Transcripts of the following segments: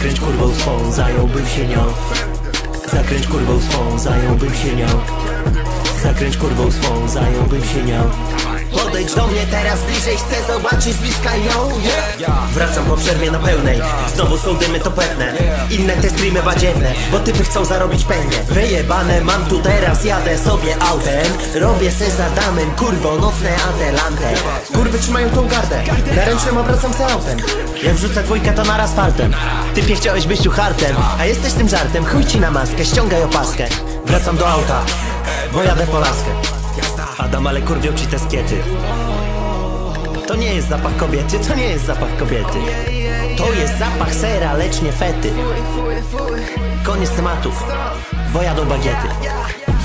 Zakręć kurwą swą, zająłbym się nią. Zakręć kurwą swą, zająłbym się nią. Zakręć kurwą swą, zająłbym się nią Podejdź do mnie teraz bliżej, chcę zobaczyć bliska ją. Wracam po przerwie na pełnej. Znowu są dymy to pewne. Inne te streamy badziewne Bo typy chcą zarobić pęnie Wyjebane mam tu teraz, jadę sobie autem. Robię se za damem, kurwo, nocne adelante. Kurwy trzymają tą gardę. Na ręcznym obracam se autem. Jak wrzucę dwójkę to naraz fartem. Typie chciałeś być tu hartem A jesteś tym żartem, chuj ci na maskę Ściągaj opaskę. Wracam do auta Bo jadę po laskę Adam, ale kurwią ci te skiety. To nie jest zapach kobiety, to nie jest zapach kobiety. To jest zapach sera, lecz nie fety. Koniec tematów, bo jadą bagiety.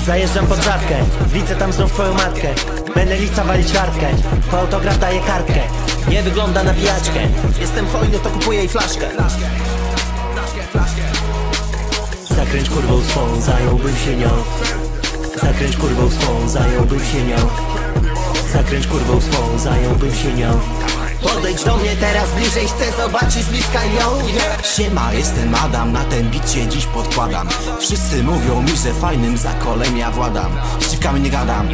Zajeżdżam pod żabkę, widzę tam znów twoją matkę. Będę lica walić kartkę, po autograf daję kartkę. Nie wygląda na pijaczkę. Jestem hojny, to kupuję jej flaszkę. Zakręć kurwą swą, zająłbym się nią Zakręć kurwą swą, zająłbym się nią. Zakręć kurwą swą, zająłbym się nią. Podejdź do mnie teraz bliżej, chcę zobaczyć z bliska ją. Siema, jestem Adam, na ten bit się dziś podkładam. Wszyscy mówią mi, że fajnym zakolem ja władam. Z dziwkami nie gadam,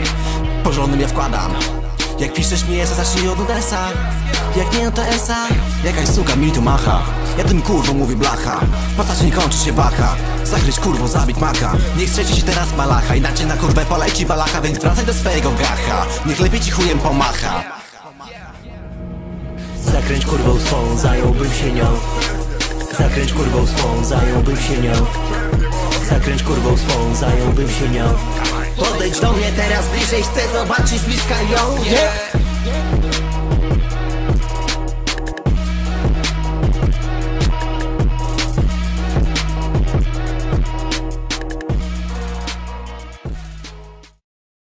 porządnym ja wkładam. Jak piszesz mi esa, zacznij od Odessa Jak nie, no to esa Jakaś suka mi tu macha. Ja tym kurwą mówię blacha. Patrz nie kończy się bacha Zagryź kurwo, zabić maka. Niech strzeci się teraz malacha Inaczej na kurwę poleci balacha Więc wracaj do swojego gacha Niech lepiej ci chujem pomacha. Zakręć kurwą swą, zająłbym się nią. Zakręć kurwą swą, zająłbym się nią. Zakręć kurwą swą, zająłbym się nią. Podejdź do mnie teraz bliżej, chcę zobaczyć bliska ją